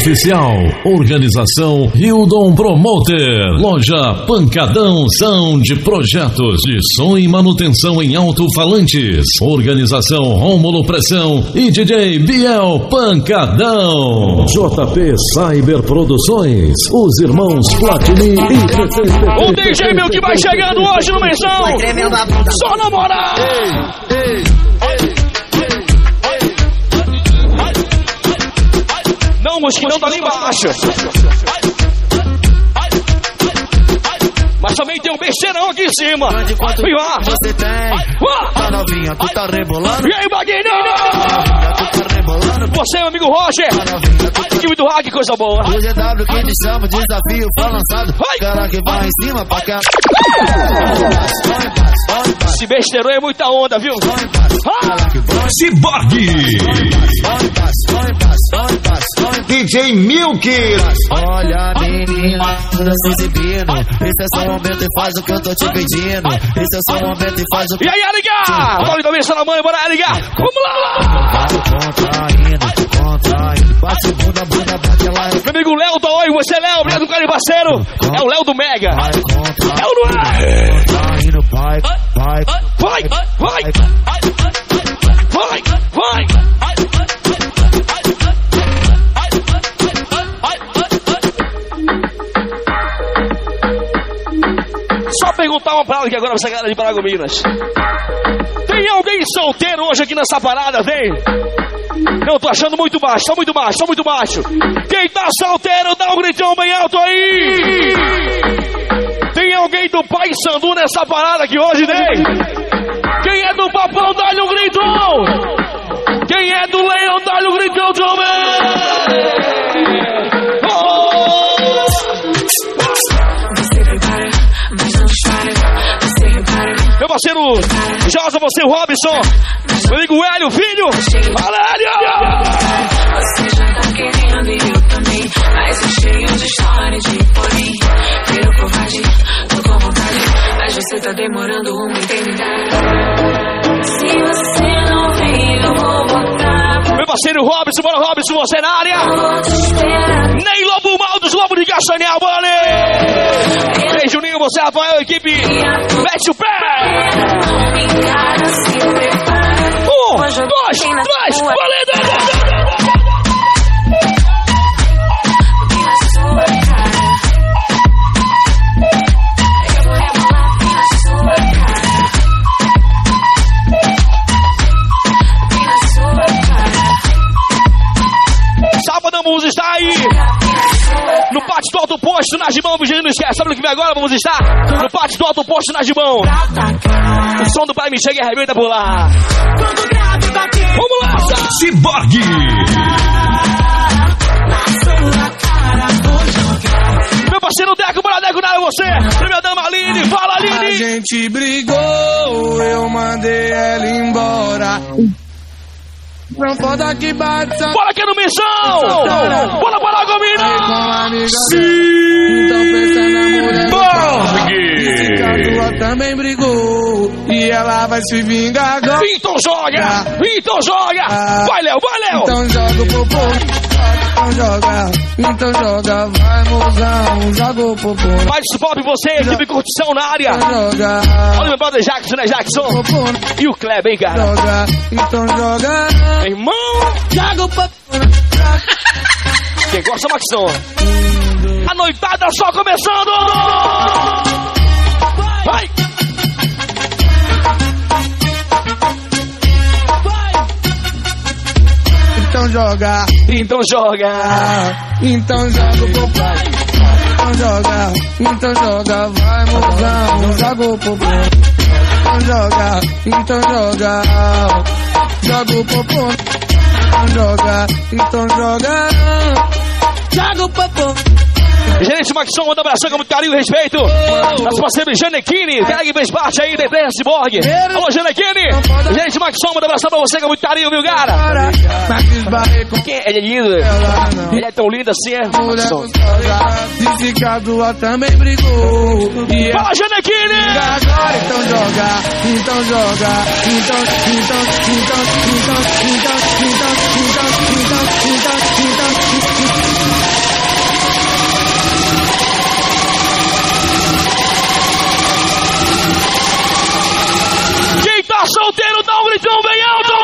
Oficial. Organização Hildon Promoter. Loja Pancadão Sound Projetos de som e manutenção em alto-falantes. Organização Rômulo Pressão e DJ Biel Pancadão. JP Cyber Produções. Os irmãos Platini e O DJ meu que vai chegando hoje no mensão. Só na moral. Não, o mosquitão tá ali embaixo. Mas também tem um besteirão aqui em cima. De quanto você tem? Tá novinha, tu tá rebolando? E aí, Baguinho? Você, meu amigo Roger. Time do Hack, coisa boa. O GW que te chama, desafio foi lançado. Vai. Cara que vai em cima pra cá. Esse besteirão é muita onda, viu? Ciborgue. DJ Milk. Olha, menina, toda se exibindo. Esse é seu momento e faz o que eu tô te pedindo. Esse é seu momento e faz o que E aí, ligar! Vale cabeça na mãe, bora ligar! Vamos lá! Contraindo. Bate bunda, bunda, bate lá. Meu amigo Léo do Oi, você, Léo, obrigado, cara e parceiro! É o Léo do Mega! É o Luan! vai, vai. Vai, vai! Vai, vai! Só perguntar uma parada aqui agora pra essa galera de Paragominas. Tem alguém solteiro hoje aqui nessa parada, vem? Não, tô achando muito baixo, tá muito baixo, tá muito baixo. Quem tá solteiro, dá um gritão bem alto aí! Tem alguém do Pai Sandu nessa parada aqui hoje, vem? Quem é do Papão, dá-lhe um gritão! Quem é do Leão, dá-lhe um gritão também! Parceiro Josa, você, Robson, meu amigo Hélio, filho! Fala, Hélio! você já tá querendo e eu também. Mas eu cheio de história de porém. Virou covarde, tô com vontade. Mas você tá demorando uma eternidade. Se você não vem, eu vou botar. Meu parceiro Robson, bora Robson, você na área! Nem Lobo Mal dos Lobos de Castanhal, bora Ei, Juninho, você, Rafael, equipe, mete o pé! Um, dois, três, valendo! É, vamos estar aí! No pátio do alto posto, nas mãos, não esquece. Sabe o que vem agora? Vamos estar do Alto Posto, na Gibão. O som do Pai me chega e arrebenta por lá. Vamos lá! Ciborgue. Meu parceiro Deco, bora Deco, não é você! Primeira dama Aline, fala A Aline! gente brigou, eu mandei ela embora. Não foda que bate Bora aqui no Missão! Bora para a com Gomina! a amiga dela. Então pensa na mulher também brigou. E ela vai se vingar agora. Então joga! Então joga! Vai, Léo, vai, Léo! Então joga o popô. Então joga, então joga, vai mozão, joga o popô. Mais pop você, equipe curtição na área! Então joga, Olha meu brother Jackson, né, Jackson? E o Kleber, hein, cara? joga, então joga, Meu irmão! joga o popô. Quem gosta, Maxon? A noitada só começando! Vai! Então joga, Então joga! então joga o popô. Então joga, então joga, vai mozão, joga o popô. Então joga, então joga, joga o popô. Então joga, então joga, joga o popô. Gerente Maxon, manda um abração com muito carinho e respeito. Nosso parceiro Janequine, que fez parte aí da Ideia Cyborg. Alô, Janequine! Gerente Maxon, manda um abração pra você com muito carinho, viu, cara? Quem é? Ele é lindo. Ele é tão lindo assim, é? Tua também brigou. E Fala, Janequine! agora, então joga, então joga, então, então, então, então, então, então, então, então, então, então, então, solteiro, dá um gritão bem alto!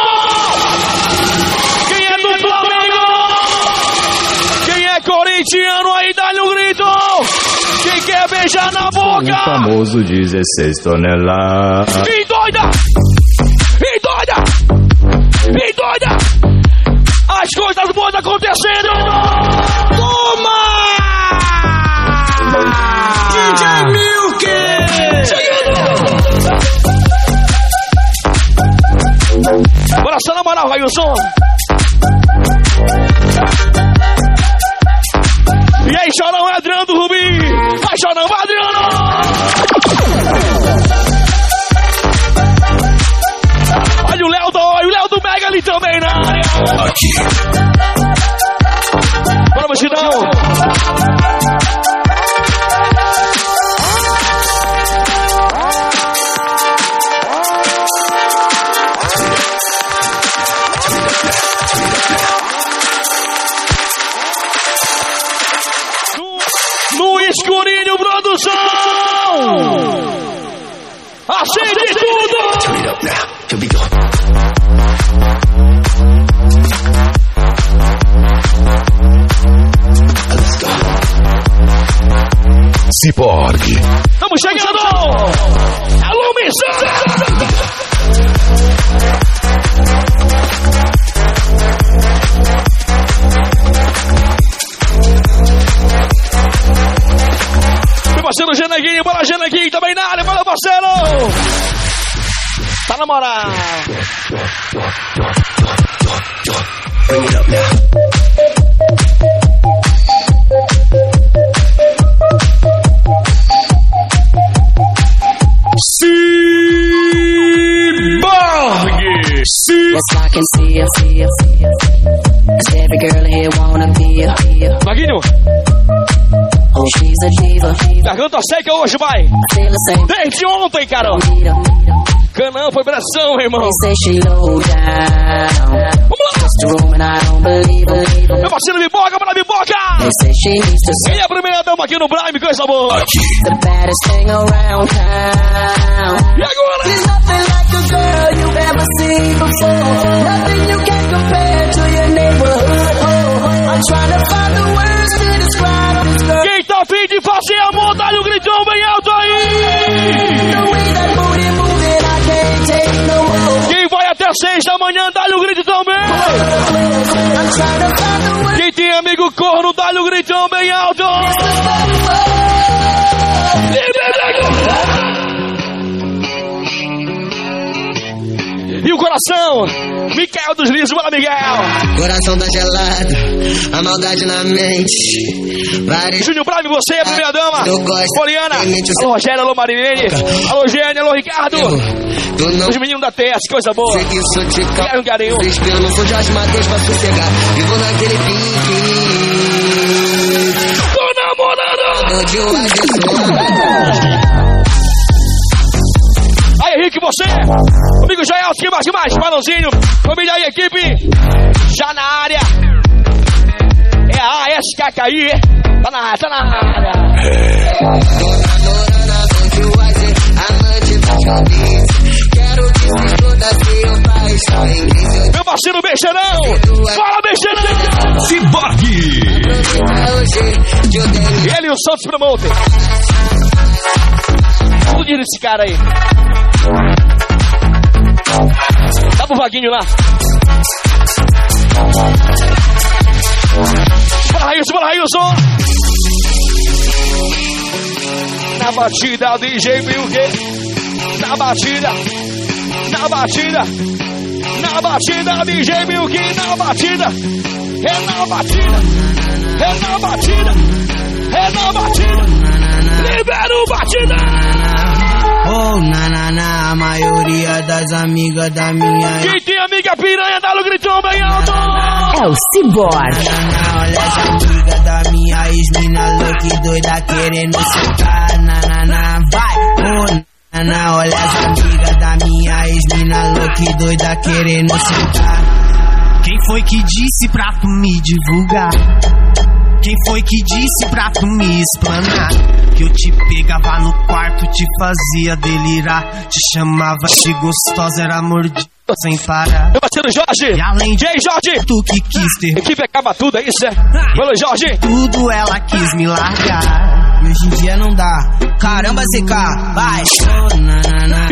Quem é do Flamengo? Quem é corintiano aí, dá-lhe um grito! Quem quer beijar na O boca? famoso 16 toneladas. E doida! E doida! E doida! As coisas boas acontecendo! Só na moral, Yes, I can see her, see her, see her. Cause every girl here wanna be her. Maguinho, Oh, a garganta seca hoje, vai! Desde ontem, caramba! Canão foi pressão, irmão! They say she low down. Vamos lá! Just a room and I don't believe it. Meu parceiro Biboca, bora Biboca! Quem é a primeira dama aqui no Prime, coisa boa! the baddest thing around town. E agora? There's nothing like a girl you've ever seen before. Nothing you can compare to your neighborhood. Oh, I'm trying to find the words to describe this girl. Quem tá afim de fazer amor, dá-lhe um gritão bem alto aí! Quem vai até seis da manhã, dá-lhe um grito também! Quem tem amigo corno, dá-lhe um gritão bem alto! E o coração? Miguel dos Lisos, bora Miguel! Coração tá gelado, a maldade na mente. Vários Júnior Prime, você é a primeira dama! Eu. Poliana! Alô Rogério, alô Marilene! Alô Gênia, alô Ricardo! Não Os meninos da TS, coisa boa! sei que isso te Quero um carinho! Desespero, não sou Jorge Matheus pra sossegar. Vivo naquele pique. Tô namorando! Tô de um Aí, Henrique, você! Comigo Jael, que mais, que mais? Balãozinho, família aí, equipe! Já na área! É a ASKKI, tá na área, tá na área! Meu parceiro Beixeirão! Fala, Beixeirão! De odeio. Ele e o Santos Promoter. Dinheiro desse cara aí. Dá pro Vaguinho lá. Bora, Railson, bora, Railson! Na batida, DJ Milk. Na batida. Na batida. Na batida, DJ Milk. Na batida. É na batida. É na batida. É na batida. Libera o batida. Oh, na, na, na, a maioria das amigas da minha Quem tem amiga piranha, dá no gritão bem alto. É o Cyborg. Na, olha essa amiga da minha ex-mina louca e doida querendo sentar. Na, na, na, vai. Oh, na, na, olha essa amiga da minha ex-mina louca e doida querendo sentar. Quem foi que disse pra tu me divulgar? Quem foi que disse pra tu me explanar? Que eu te pegava no quarto, te fazia delirar. Te chamava de gostosa, era mordida sem parar. Meu parceiro Jorge. E além de E aí, Jorge? tu que quis ter Equipe acaba tudo, é isso, é? Valeu, Jorge. tudo, ela quis me largar. E hoje em dia não dá. Caramba, CK, vai. Oh, na, na, na.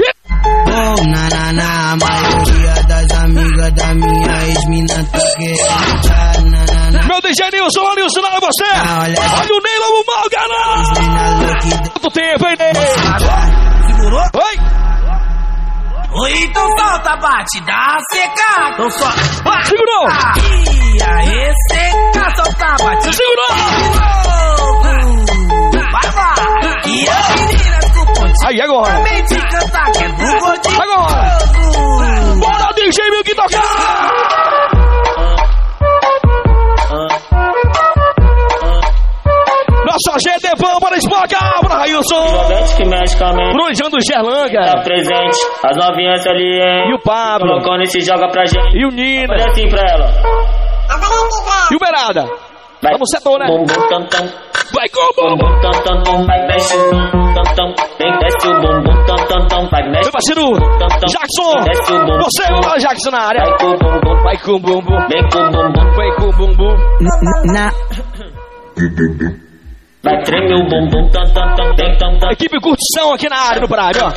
Oh, na, na, na. A maioria das amigas da minha ex-mina tá querendo na, na. Meu DJ Nilson, olha Nilson, olha você. Ah, olha. O Ney Lobo Mal, louca Quanto tempo, hein, Ney? Segurou? Oi, Oi, então solta, bate, dá seca. Então só. Vai. segurou. E aí, seca, solta, bate. Segurou. Vai, vai. E as meninas com ponte. Aí, agora. Também te cantar, que é do gordinho. Agora. Bora, DJ Milk tocar. É bom, bora esmagar, bora Railson. Jovete que medicamento Brujando tá Gerlanga. presente. As novinhas ali, hein? E o Pablo. Colocando esse joga pra gente. E o Nina. Olha assim pra ela. E o Berada. Vai. Vamos setor, né? Bum, bum, tam, tam. Vai com o Bum, tam, tam, tam. Vai, desce o bum, bum, tam, tam. Vem, desce o bum, bum, tam, tam, tam. Vai, mexe Meu parceiro tam, tam. Jackson. Desce o bum, Você, o Jackson na área. Vai com o bum, bum. Vai com o bumbum. Vem com o bum, bum. Vai com o bumbum. Na, Vai, treme o bum, bum, tam, tam, tam. Vem, tam, tam. Equipe curtição aqui na área do Prado, ó.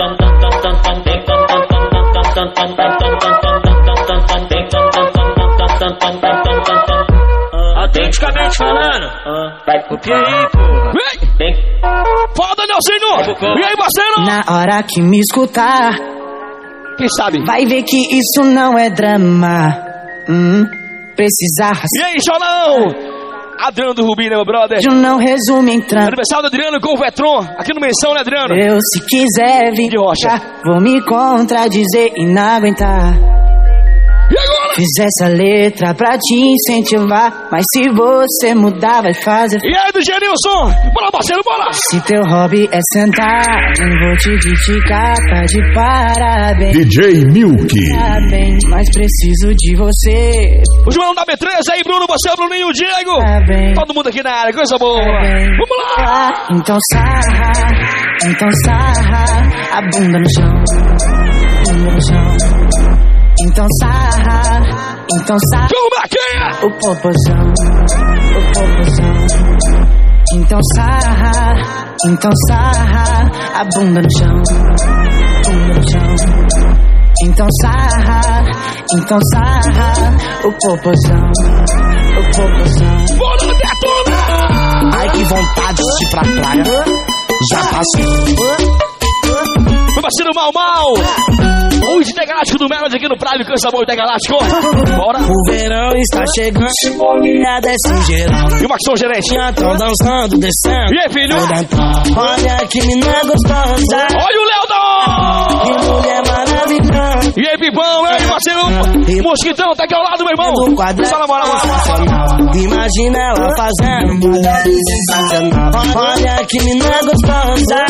Autenticamente falando. Vai, O que aí, porra? Vem. Foda, Nelsinho. E aí, parceiro? na hora que me escutar, Quem sabe? vai ver que isso não é drama. Hum, precisar E aí, Chorão? Adriano do Rubinho, né, meu brother? rádio não resume em trama. Aniversário do Adriano com o Vetron. Aqui no Menção, né, Adriano? Eu, se quiser vir, De rocha. vou me contradizer e não aguentar. E agora? Fiz essa letra pra te incentivar, mas se você mudar, vai fazer. E aí, do Genilson? Bora, parceiro, bora! Se teu hobby é sentar, não vou te criticar, tá de parabéns. DJ Milk. Parabéns, mas preciso de você. O João da B13 aí, Bruno, você, Bruninho, o Diego. Parabéns. Todo mundo aqui na área, coisa boa. Parabéns. Vamos lá! Ah, então sarra, então sarra, a bunda no chão, bunda no chão. Então sarra, então sarra. Como é que é? o popozão, o popozão. Então sarra, então sarra, a bunda no chão, bunda no chão. Então sarra, então sarra, o popozão, o popozão. Bora, detona! Ai, que vontade de ir pra praia. Já passou. Meu parceiro Mal Mal. O Ide Galáctico do Melody aqui no Prime, cansa bom Ide Galáctico. Bora. O verão está chegando, olha desse geral. E o Maxon Gerente. Já tão dançando, descendo. E aí, filho? Olha que menina gostosa, Olha o Leodon! que mulher maravilhosa. E aí, Pipão, e aí, parceiro? Mosquitão, tá aqui ao lado, meu irmão. Só na moral. Imagina ela fazendo. Olha que menina gostosa,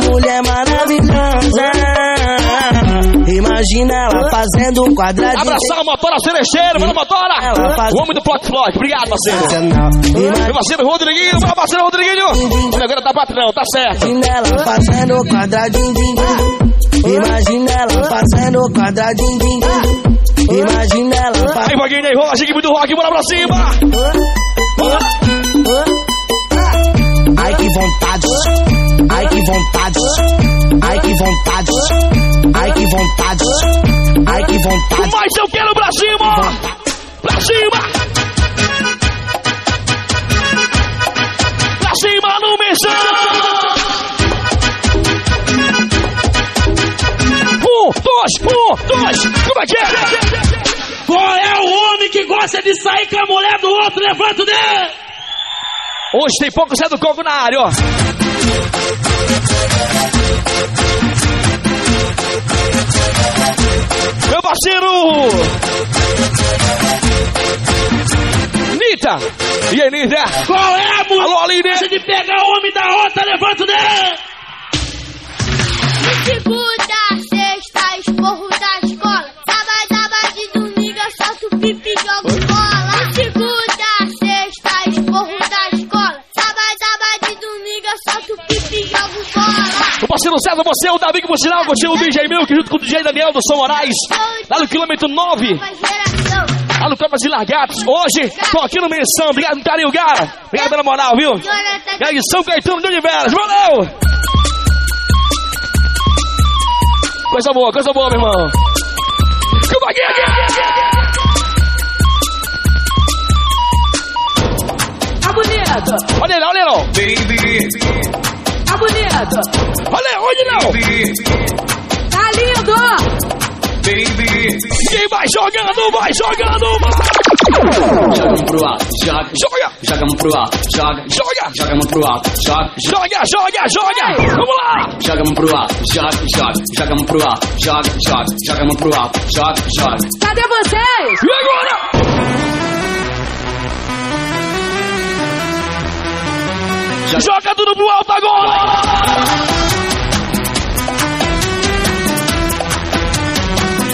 que mulher maravilhosa. Imagina ela fazendo um quadradinho Abraçar o Motora Celesteiro, mano, Motora! Faz- O homem do Plot Floyd, obrigado, parceiro. sensacional. Meu parceiro Rodriguinho, meu parceiro Rodriguinho. Olha, agora tá patrão, tá certo. Imagina ela fazendo um quadradinho. din, din. Imagina ela fazendo um quadradinho. din, din. Imagina ela Aí, fazendo. Vaguinho, aí, rola, equipe do rock, bora pra cima! Ai, que vontade. Ai, que vontade. Ai, que vontade. Ai, que vontade. Ai, que vontade. Mas eu quero pra cima! Pra cima! Pra cima no mensão! Um, dois, um, dois! Como é que é? Qual é o homem que gosta de sair com a mulher do outro? Levanta o dedo! Hoje tem pouco Zé do Coco na área, ó. Meu parceiro! Nita! E aí, Nita? Qual é a mulher Alô, Aline! gosta de pegar o homem da outra? Levanta o dedo! Segunda, sexta, esporro você, o Davi, que por sinal curtiu o DJ Milk junto com o DJ Daniel do São Moraes, lá no quilômetro 9, lá no Copas de Largatos. Hoje, tô aqui no Menção. Obrigado, carinho, cara. Obrigado pela moral, viu? E aí, São Caetano de Oliveira. Valeu! Coisa boa, coisa boa, meu irmão. Come aqui. Tá bonito. Olha ele, olha ele. Tá bonito. Olha, olha ele. Tá lindo. Quem vai jogando, vai jogando, vai. Joga a mão pro alto, joga, Joga, joga a mão pro alto, joga, joga, joga a mão pro alto, joga, joga, joga, joga. Vamos lá. joga a mão pro alto, joga, joga, joga a mão pro alto, joga, joga, joga a mão pro alto, joga, joga. Cadê vocês? E agora? Joga tudo pro alto agora!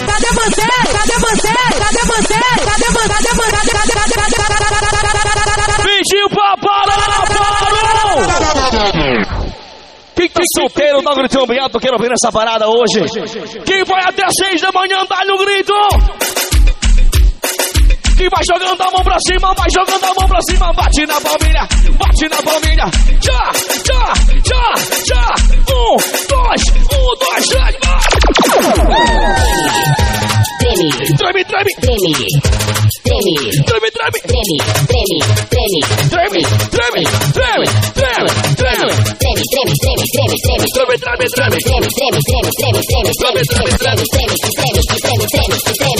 Cadê vocês? Cadê vocês? Cadê vocês? Cadê vocês? Cadê vocês? Cadê, cadê, cadê, cadê, cadê, cadê, cadê, cadê, cadê, cadê? Pediu pra parar, parou! Quem tá solteiro, dá um gritão obrigado, tô querendo ouvir essa parada hoje. Quem vai até seis da manhã, dá no grito! Quem vai jogando a mão pra cima, vai jogando a mão pra cima, bate na palmilha, bate na palmilha. Já, já, já, já. Um, dois, um, dois, três, vai! Treme, Treme, treme, treme, treme, treme, treme, treme, treme, treme, treme, treme, treme, treme, treme. treme, treme, treme, treme, treme. Treme, treme, treme. Treme, treme, treme, treme, treme, treme, treme, treme, treme, treme, treme, treme, treme, treme,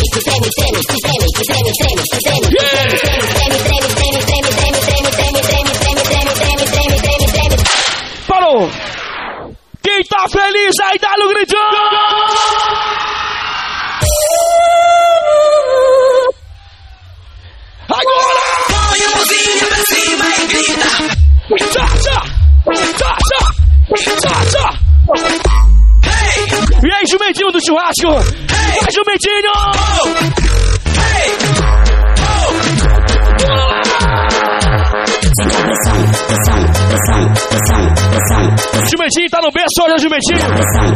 cheers.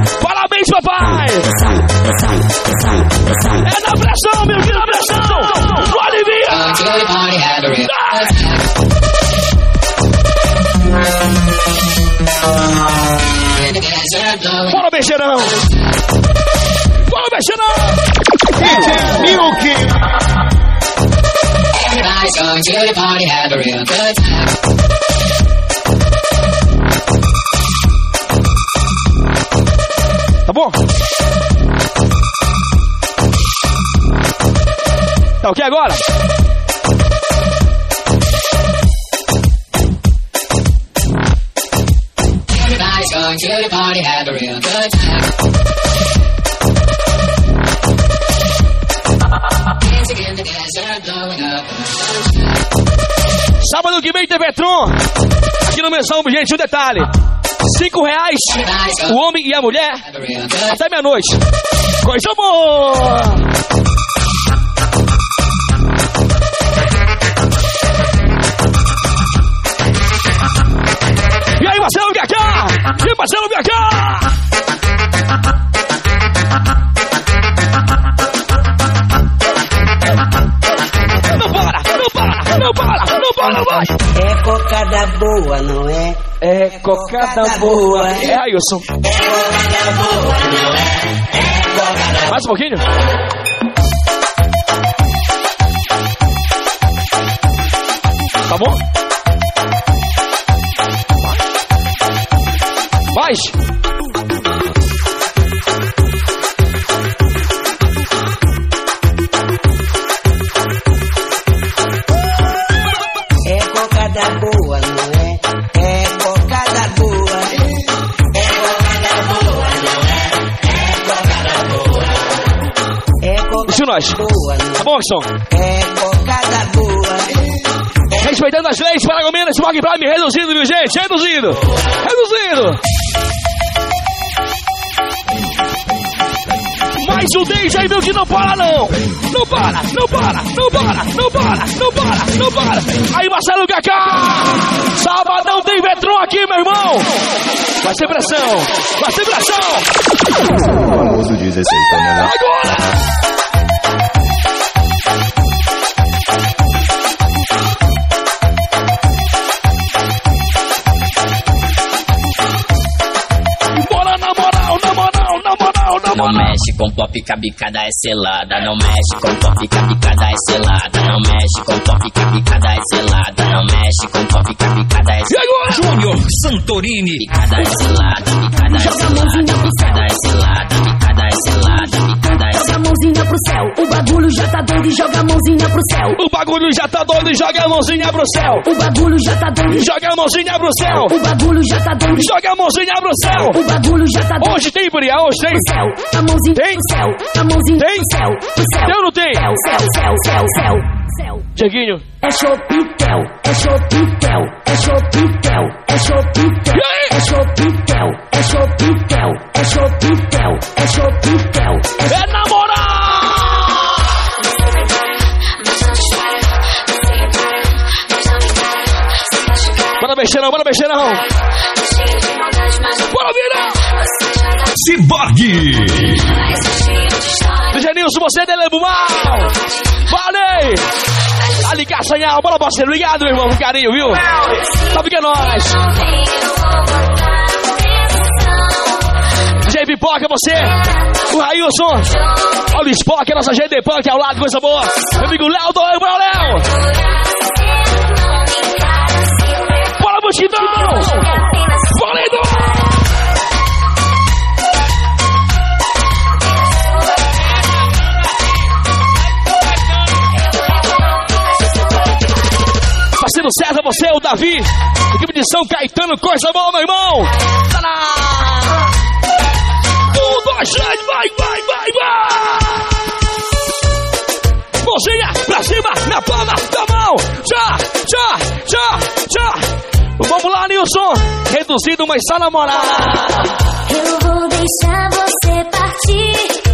Sábado que vem tem Petron. Aqui no Mensão, gente, um detalhe. Cinco reais, o homem e a mulher, até meia-noite. Coisa boa! Marcelo BH! Não para, não para, não para, não para, vai! É cocada boa, não é? É cocada boa. É, Ailson. Mais um pouquinho? Tá bom? Mais. É cocada boa, não é? É cocada boa. É cocada boa, não é? É cocada boa. É cocada Isso nós. boa, não Tá bom, Ailson? é? É cocada boa. Respeitando as leis paragominas, Smog Prime reduzido, viu, gente? Reduzido. Reduzido. Mas o DJ que não para não. Não para, não para, não para, não para, não para, não para. Aí Marcelo Kaká. Sabadão tem Vetron aqui, meu irmão. Vai ser pressão, vai ser pressão. O famoso 16 toneladas. Agora! Não mexe com pop que a bicada é selada. Não mexe com pop que a bicada é selada. Não mexe com pop que a bicada é selada. Não mexe com pop que a bicada é E agora? Júnior Santorini. Bicada é selada, bicada é selada, bicada é selada, bicada é selada, bicada é Joga a mãozinha pro céu, o bagulho já tá doido e joga a mãozinha pro céu. O bagulho já tá doido, joga a mãozinha pro céu. O bagulho já tá doido, Joga a mãozinha pro céu. o bagulho já tá doido, Joga a mãozinha pro céu. o bagulho já tá doido. Hoje tem, Bria, hoje tem. A mãozinha Tem? pro céu, a mãozinha Tem? pro céu, pro céu. Tem ou não tem? Céu, céu, céu, céu, céu, céu. Dieguinho. É chopitel, é chopitel, é chopitel, é chopitel, é chopitel, é chopitel, é chopitel, é chopitel, é É na moral! Bora mexer não, bora mexer não. Ciborgue. DJ Nilson, você é dele mal. Valeu! Ali, Castanhal, bora parceiro, obrigado, meu irmão, com carinho, viu? Sabe que é nóis. DJ Pipoca, você, o Railson, olha o Spock, a nossa GD Punk ao lado, coisa boa. Meu amigo Léo, do bora Léo! Bora, multidão! Parceiro César, você, o Davi, equipe de São Caetano, coisa boa, meu irmão! Tá na... Um, dois, três, vai, vai, vai, vai! Mãozinha pra cima, na palma da mão! Já, já, já, já! Vamos lá, Nilson! Reduzido, mas só na moral! Eu vou deixar você partir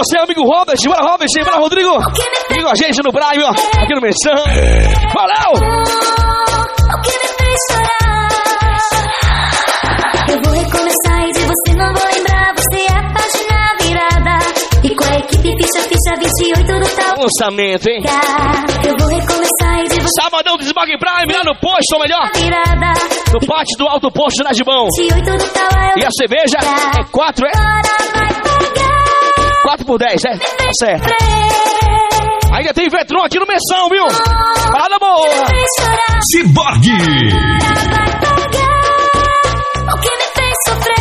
você é amigo Robert, bora Robert, bora Rodrigo! Aqui com a gente no Braille, ó, aqui no Menção! Valeu! o que me fez chorar? Eu vou recomeçar e de você não vou lembrar. Você é a página virada. E com a equipe ficha, ficha 28 do tal. Lançamento, hein? Eu vou recomeçar e de você Sabadão do Desmague Prime, lá no posto, ou melhor, virada. no pátio do Alto Posto na Gibão. 28 do tal. E a cerveja é 4, é? Agora vai pegar. 4 por 10, é? Tá certo. Ainda tem Vetron aqui no Menção, viu? Parada boa! Ciborgue. Vai pagar. O que me fez sofrer.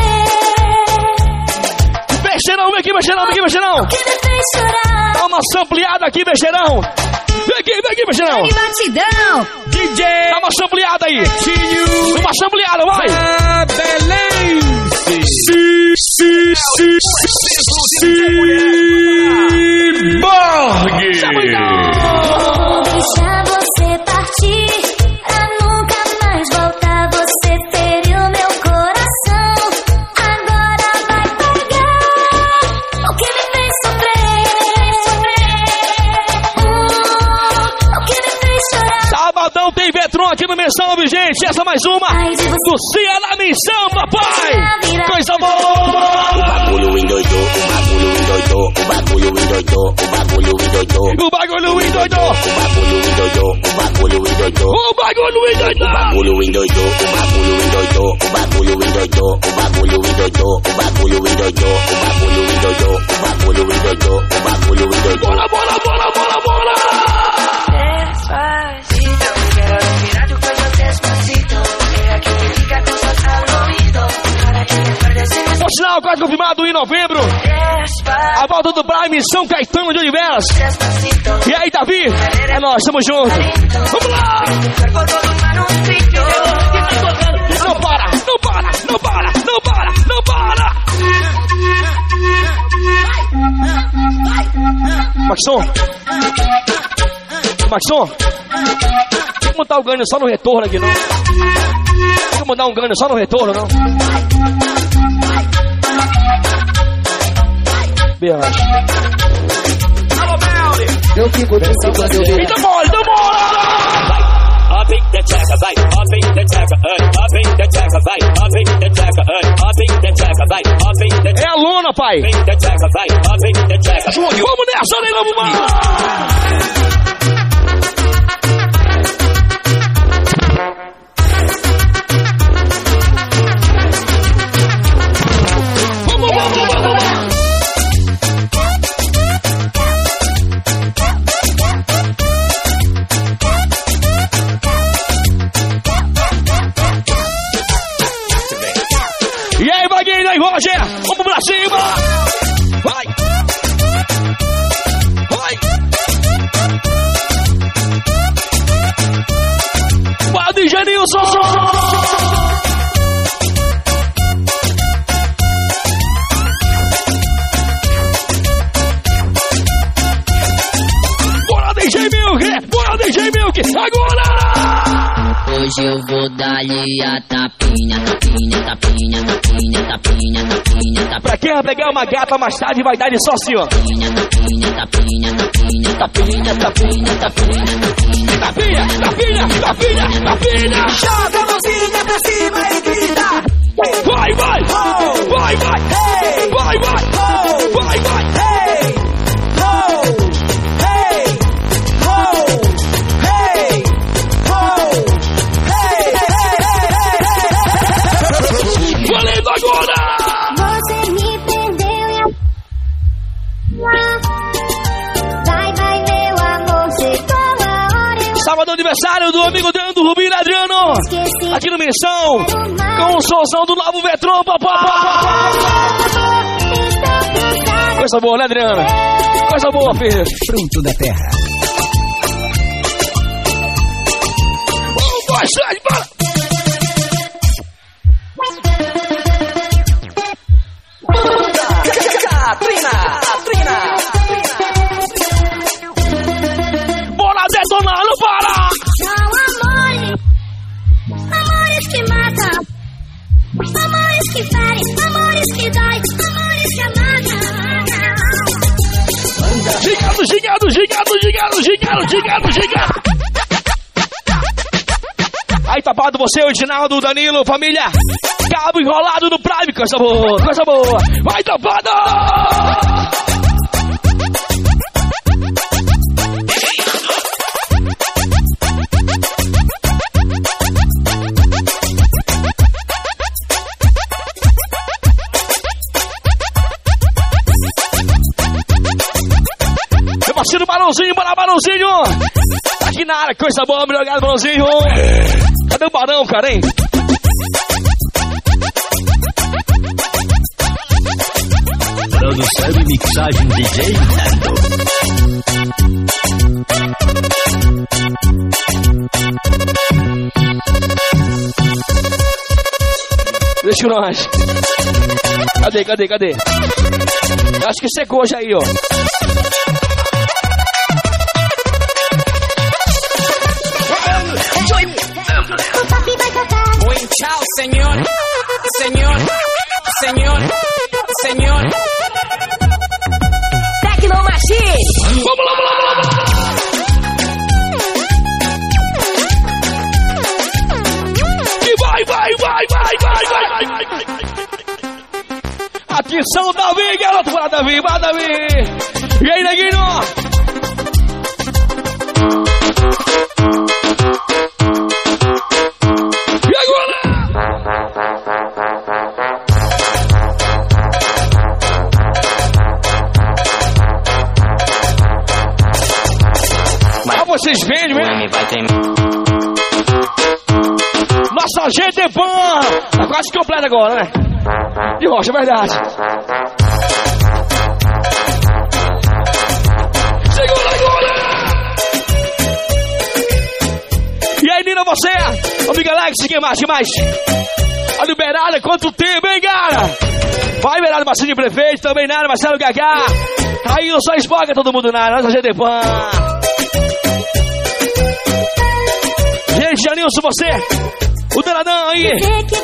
Becheirão, vem aqui, Becheirão, vem aqui, Becheirão! O que me fez chorar. Dá uma sampleada aqui, Becheirão! Vem aqui, vem aqui, Becheirão! E batidão, DJ! Dá uma sampleada aí! Uma sampleada, vai! Ah, Belém! Ciborgue. Vou Viu, gente? Essa mais uma! Ai, de você Do Cia na Missão, papai! Coisa boa! bagulho endoidou, o bagulho endoidou, o bagulho endoidou, o bagulho endoidou. O bagulho endoidou! O bagulho endoidou, o bagulho endoidou. O bagulho endoidou! O bagulho endoidou, o bagulho endoidou, o bagulho endoidou, o bagulho endoidou, o bagulho endoidou, o bagulho endoidou, o bagulho endoidou, o bagulho endoidou. Bora, bora, bora, bora, bora! Sinal, quase confirmado em novembro, a volta do Prime São Caetano de Oliveras. E aí, Davi? É nós, tamo junto. Vamos lá! Não para, não para, não para, não para, não para! Maxon! Maxon! Que montar o ganho só no retorno aqui, não. Tem que Vamos dar um ganho só no retorno, não? Bianca. Eu fico dançando quando eu vejo. Então bora, então bora! Abre vai, abre da abre vai, abre da abre vai, abre. É a lona, pai! Abre da tcheca, vai. Júnior, vamos nessa, né, Leilão Bumar! Dar de só assim, ó. Tapinha, tapinha, tapinha, tapinha, tapinha, tapinha, tapinha, Tapinha! Joga a mãozinha pra cima e grita. Vai, vai! Vai, vai! Vai, aqui no Missão, com o solzão do Lavo Metrô, papá. Coisa boa, né, Adriana? Coisa boa, filho. Pronto da terra. Um, dois, três, bora! Gigado, gigado, gigado, gigado. Aí, tapado, você, o Edinaldo, Danilo, família. Cabo enrolado no Prime, coisa boa, coisa boa. Vai, tapado! Barãozinho, bora Barãozinho! Aqui na área, coisa boa, obrigado, Barãozinho! Cadê o Barão, cara, hein? Produção e mixagem DJ Nando. Deixa nós. Cadê, cadê, cadê? Eu acho que secou já aí, ó. Atenção, Davi, garoto, bora, Davi, vai, Davi! E aí, neguinho? E agora? Ah, vocês veem, né? Nossa gente é fã! Tá quase completa agora, né? De rocha, é verdade. Amiga Alex, quem mais? Quem mais? Olha o Beralha, quanto tempo, hein, cara? Vai, Beralha, Marcinho Prefeito, também nada, Marcelo Gagá. Aí, eu só esboga todo mundo na nossa gente é fã. Gente, Janilson, você O Danadão aí.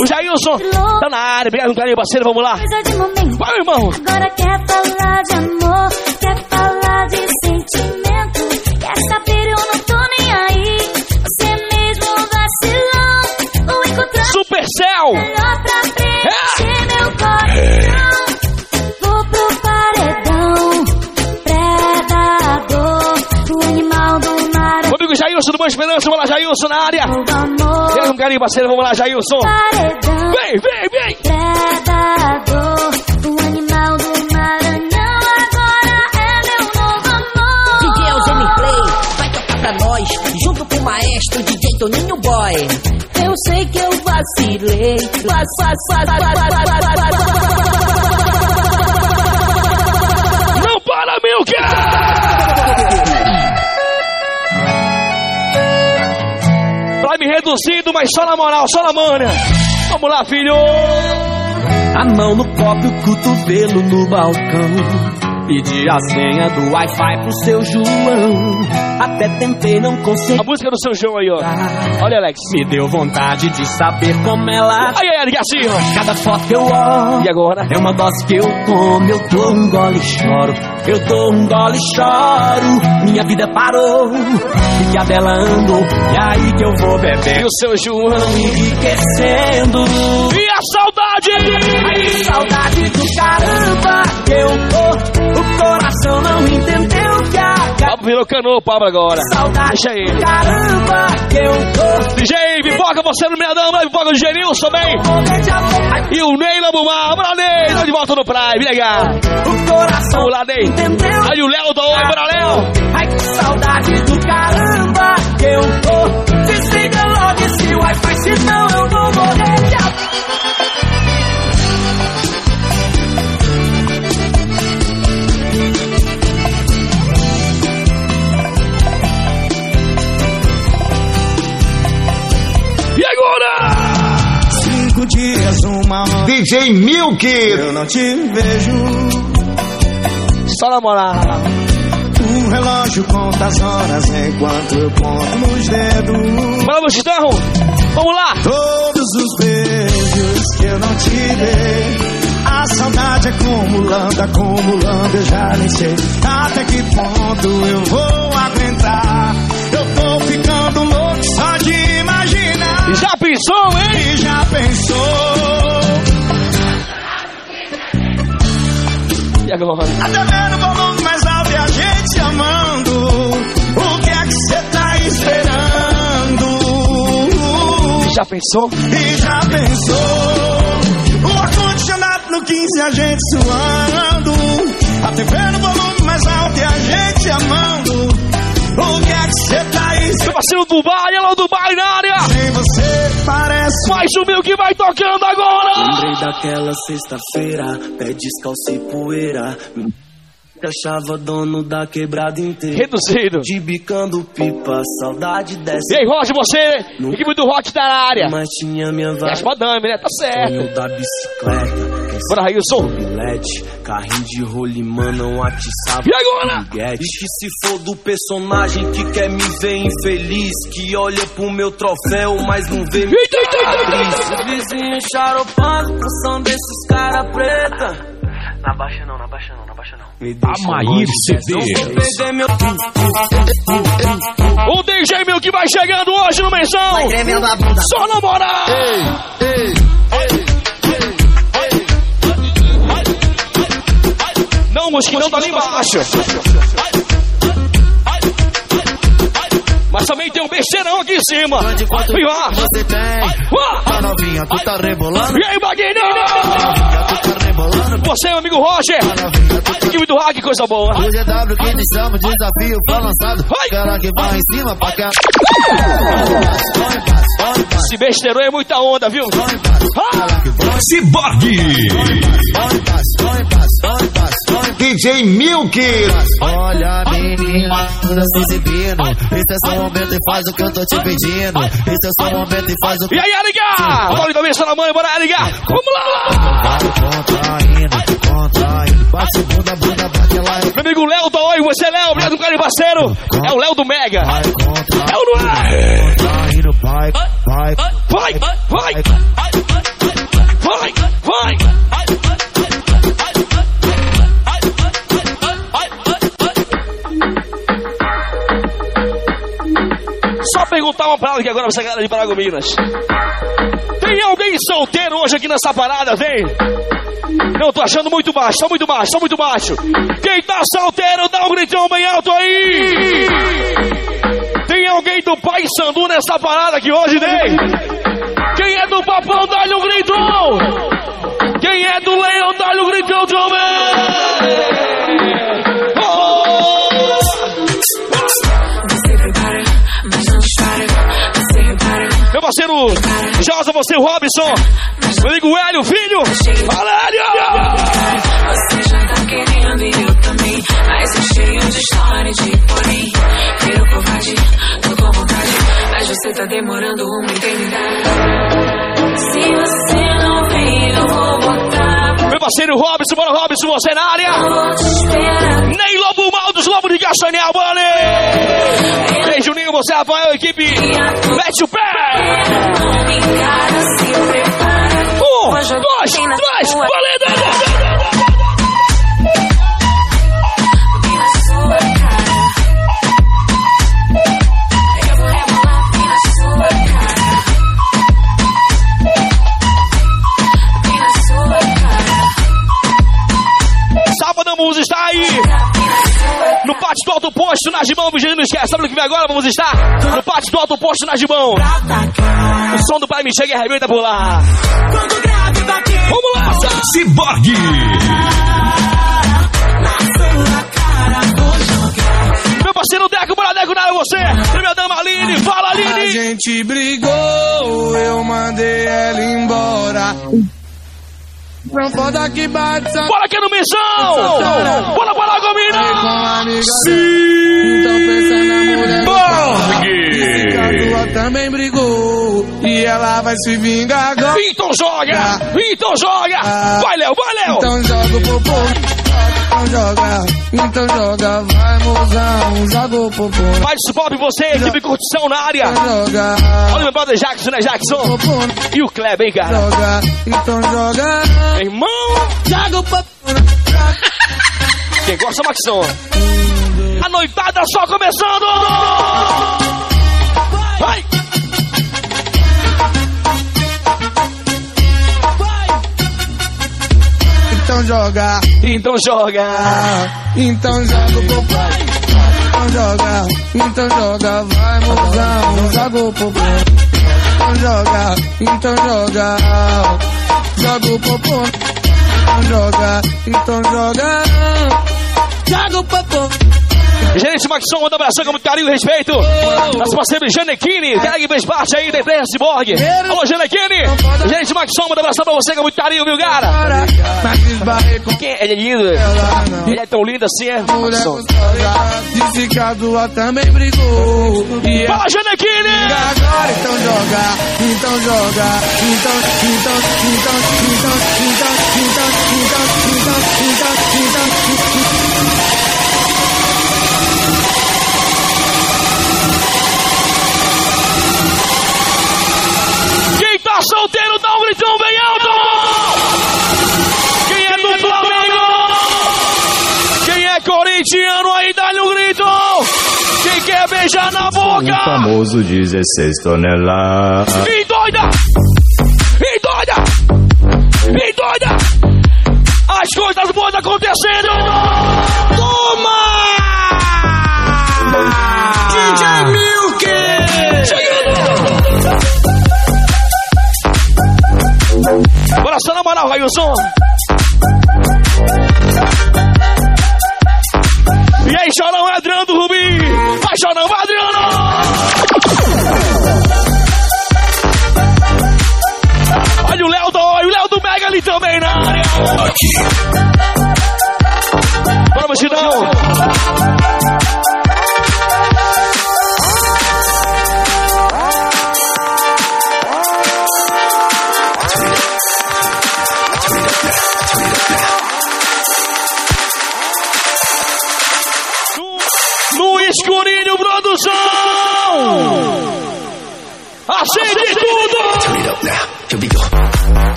O Jailson. Tá na área. Obrigado, carinho, parceiro. Vamos lá. De. Vai, irmão. Agora quer falar de amor, quer falar de sentimento. Quer saber, eu não tô mar. Meu amigo Jailson do Boa Esperança. Vamos lá, Jailson na área. Amor. Obrigado, um carinho, parceiro. Vamos lá, Jailson. Paredão. Vem, vem, vem. Predador, o animal do Maranhão agora é meu novo amor. DJ Alzheimer Play vai tocar pra nós, junto com o maestro DJ Toninho Boy. Eu sei que eu vacilei. Não para, mil Vai me reduzindo, mas só na moral, só na manha. Vamos lá, filho! A mão no copo, o cotovelo no balcão. Pedi a senha do Wi-Fi pro seu João. Até tentei, não consegui. A música do seu João aí, ó. Olha, Alex. Me deu vontade de saber como ela. Aí, Eric, assim. Cada foto que eu olho. E agora? É uma dose que eu tomo. Eu dou um gole e choro. Eu dou um gole e choro. Minha vida parou. E dela andou. E aí que eu vou beber. E o seu João enriquecendo. E a saudade? Aí, saudade do caramba que eu virou canoa, Pablo, agora. Saudade Deixa ele. Caramba, que eu tô. DJ, pipoca, você no Miradão, vai pipoca do Genilson também. E o Ney Lambumar, bora Ney, tá de volta no Prime, legal. O coração Vamos lá, Ney. entendeu. Aí o Léo do Oi, bora Léo. Ai, que saudade do caramba que eu tô. DJ Milk. Eu não te vejo. Só na moral. O relógio conta as horas enquanto eu conto nos dedos. Vamos, Chitão. Vamos lá. Todos os beijos que eu não te dei. A saudade acumulando, acumulando, eu já nem sei até que ponto eu vou aguentar. Agora? Até vendo o volume mais alto e a gente se amando. O que é que você tá esperando? Já pensou? E já pensou? O ar-condicionado no 15 a gente suando. A TV no volume mais alto e a gente amando. O que é que você tá esperando? Meu parceiro Dubai, alô Dubai na área. Sem você parece. Mais um mil que vai tocando agora. Lembrei daquela sexta-feira, pé descalço e poeira. Achava dono da quebrada inteira. Reduzido. De bicando pipa, saudade dessa. E aí, Roger, você, equipe do Rock tá na área. Mas tinha minha vaga. madame, né? Tá certo. Sonho da bicicleta. Bora, Railson. Mobilete, carrinho de rolimã não atiçava. E agora? Foguete. E que se for do personagem que quer me ver infeliz, que olha pro meu troféu, mas não vê minha Eita, eita, eita, cicatriz. Os vizinhos charopando com som desses cara preta. Na baixa não, na baixa não, na baixa não. Amair tá CD. O DJ Mil que vai chegando hoje no Menção. Só na moral. Ei, ei, ei, não, mosquinão tá nem baixo. Mas também tem um besteirão aqui em cima. Quanto você tem? Tá novinha, tu tá rebolando. E aí, Baguinho? Você, meu amigo Roger. Equipe do Hack, coisa boa. O GW que te chama, desafio foi lançado. Vai. Cara que vai em cima pra cá. Esse besteirão é muita onda, viu? Ciborgue. DJ Milk. Olha, menina, toda se exibindo. Esse é seu momento e faz o que eu tô te pedindo. Esse é seu momento e faz o que E aí, Aligar? Bora também, só na mãe, bora, Aligar. Vamos lá. Bate bunda, bunda, bate lá. Meu amigo Léo do Oi, você, Léo, obrigado, um carinho parceiro. É o Léo do Mega. É não é? Contraindo, vai, vai. Vai. vai, vai, vai. Só perguntar uma parada aqui agora pra essa galera de Paragominas. Tem alguém solteiro hoje aqui nessa parada, vem? Eu tô achando muito baixo, tá muito baixo, tá muito baixo. Quem tá solteiro, dá um gritão bem alto aí! Tem alguém do Pai Sandu nessa parada aqui hoje, vem? Quem é do Papão, dá-lhe um gritão! Quem é do Leão, dá-lhe um gritão não. Você repara, Meu parceiro Josa, você, o Robson. Meu amigo Hélio, filho. Fala, Hélio! você já tá querendo e eu também. Mas é cheio de história de porém. Quero covarde, tô com vontade. Mas você tá demorando uma eternidade. Se você não vem, eu vou botar. Meu parceiro Robson, bora Robson, você na área. Ney Lobo Mal dos Lobos de Castanhal, bora Ei, Juninho, você Rafael, equipe. Mete o pé! Um, dois, três, valendo! Alto Posto, na Gimão, Vigilino, não esquece. Sabe o que vem agora? Vamos estar no pátio do Alto Posto, na Gimão. O som do Pai me chega e arrebenta por lá. Vamos lá! Ciborgue. Meu parceiro Deco, bora Deco, nada você. Primeira dama Aline, fala A Aline. gente brigou, eu mandei ela embora. Foda que bate. Bora aqui no Missão! Bora para com a amiga Então pensa na mulher também brigou. E ela vai se vingar agora. Então joga! Então joga! Vai, Léo, vai, Léo! Então joga o popô Então joga, então joga Vai mozão, joga o popô Faz Bob, você, equipe curtição na área. Joga, Olha meu brother Jackson, né, Jackson? E o Kleber, hein, cara? joga, então joga Irmão, Joga o popô quem gosta, Maxon? A noitada só começando! Vai! Então joga, Então joga! então joga o popô Então joga, então joga. Vai mozão, joga o popô Então joga, então joga. Joga o popô Então joga, então joga. Joga o popô Gerente Maxon, manda um abração com muito carinho e respeito. Nosso parceiro Janequine, cara que fez parte aí da empresa Cyborg. Alô, Janequine! Gerente Maxon, manda um abração pra você com muito carinho, viu, cara? Quem é lindo? Ele é tão lindo assim, é? Disse que a tua também brigou E Fala, Janequine! agora, então joga Então joga Então, então, então, então, então, então, então, então, então, então Quem tá solteiro, dá um gritão bem alto! Quem é do Flamengo? Quem é corintiano aí, dá-lhe um grito! Quem quer beijar na O boca? famoso 16 toneladas. E doida! E doida! E doida! As coisas boas acontecendo! Só na moral, Railson! E aí, chorão Adriano do Rubi! Vai, chorão, vai, Adriano! Olha o Léo do, olha o Léo do Mega ali também na área! Bora, Mugidão!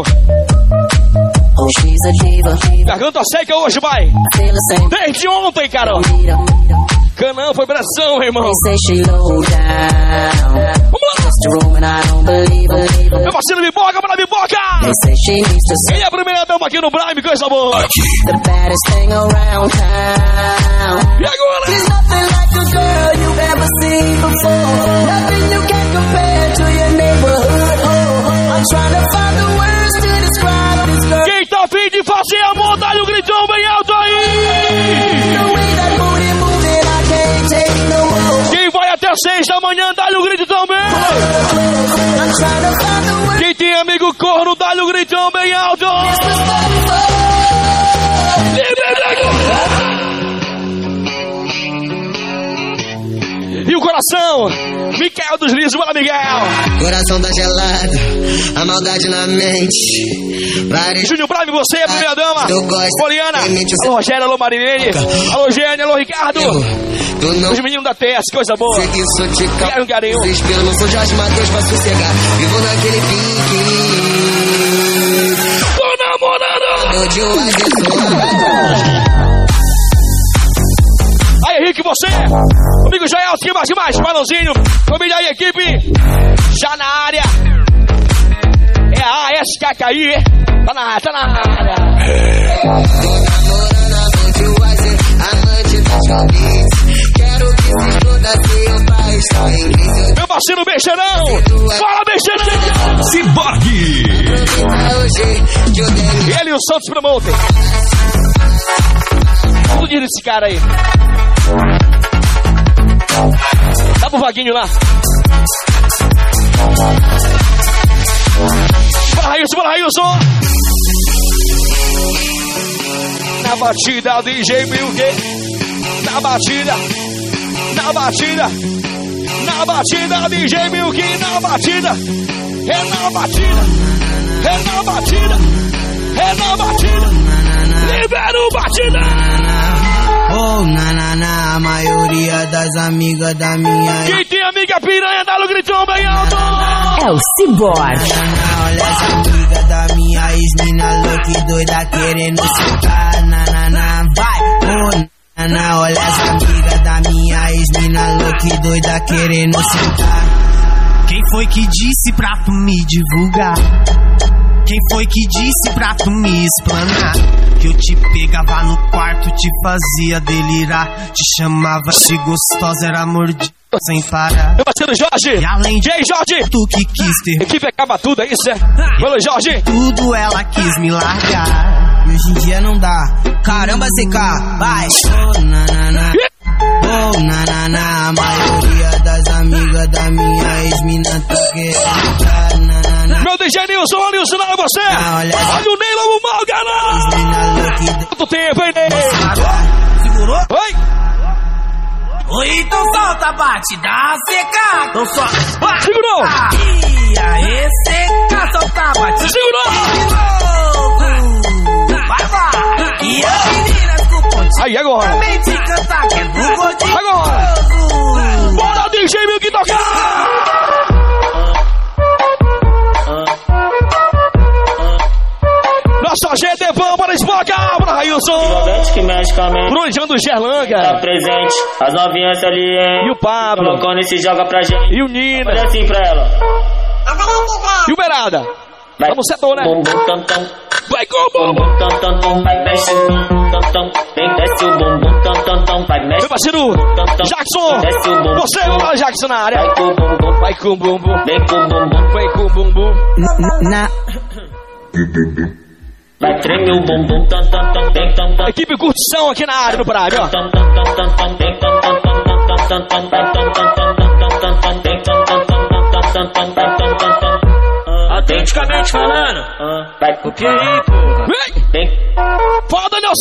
Oh, a diva. garganta seca hoje, vai! I feel the same. Desde ontem, cara! Canão foi pressão, irmão! A believe her. Meu parceiro Biboca, bora Biboca! They say she needs to Quem é a primeira dama aqui no Prime, coisa boa! the baddest thing around town. E agora? There's nothing like a girl you've seis da manhã, dá-lhe o grito também! Quem tem amigo corno, dá-lhe o gritão bem alto! E o coração? Miguel dos Lisos, bora Miguel! Coração tá gelado, a maldade na mente. Pare Júnior Prime, você, a primeira dama! Poliana! Alô Rogério, alô Marinene! Alô Gênia, alô Ricardo! Não Os meninos da TS, coisa boa! que isso te Quero um carinho! Desespero, não sou Jorge Matheus pra sossegar. Vivo naquele pique. Tô namorando! Tô de um Henrique, você! Comigo Jael, que mais, que mais? Balãozinho, família aí, equipe! Já na área! É a ASKKI, tá na área, tá na área! Meu parceiro Beixeirão! Fala, Beixeirão! Dele Ele e o Santos Promoter. Dinheiro desse cara aí. Dá pro Vaguinho lá. Bora, Railson, bora, Railson! Na batida, DJ Milk. Na batida, na batida, na batida, DJ Milk. Na batida, é na batida, é na batida, é na batida. Libera o batida! Oh, na, na, na, a maioria das amigas da minha Quem tem amiga piranha, dá o gritão bem alto! É o Cyborg. Na, olha essa amiga da minha ex-mina louca e doida querendo sentar. Na, na, na, vai. Oh, na, na, olha essa amiga da minha ex-mina louca e doida querendo sentar. Quem foi que disse pra tu me divulgar? Quem foi que disse pra tu me explanar? Que eu te pegava no quarto, te fazia delirar. Te chamava se gostosa, era mordida sem parar. Meu parceiro Jorge! E além de E aí, Jorge? tu que quis ter Equipe acaba tudo, é isso, é? Valeu, Jorge! tudo, ela quis me largar. E hoje em dia não dá. Caramba, CK, vai. Oh, na, na, na. Oh, na, na, na. A maioria das amigas da minha ex-mina tá querendo tá. Meu DJ Nilson, olha o Nilson, olha você! Ah, olha. O Ney Lobo Mal, galera! Mina louca e Quanto tempo, hein, Ney? Segurou? Oi! Oi, então solta, bate, dá seca. Então só. Vai. Segurou! E aí, seca, solta, bate. Segurou! Vai, vai. E as meninas com pontinho. Aí, agora! Também te cantar, que é do. Agora! Bora, DJ Milk tocar! Nossa é bom para esmagar, para Railson! Envolvente que medicamento Brunjando tá Gerlanga! presente. As novinhas ali, hein? E o Pablo! Colocando esse joga pra gente. E o Nina! Olha assim pra ela. E o Berada! Vai. Vamos setor, né? Bum, bum, tam, tam. Vai com Bum, bum, tam, tam, tam. Vai, bum, bum, tam, tam. Vem, desce o bum, bum, tam, tam, tam. Vai, mexe. Meu parceiro Tam, tam. Jackson! Desce o bum. Você, vamos lá, Jackson na área! Vai com o bum, bum. Vai com o bumbum! Vem com o bum, bum. Vai com o bumbum! Na, Vai tremer o bumbum. Equipe curtição aqui na área do Prime, ó. Autenticamente falando, vai pro aí, porra? Foda, Nelson!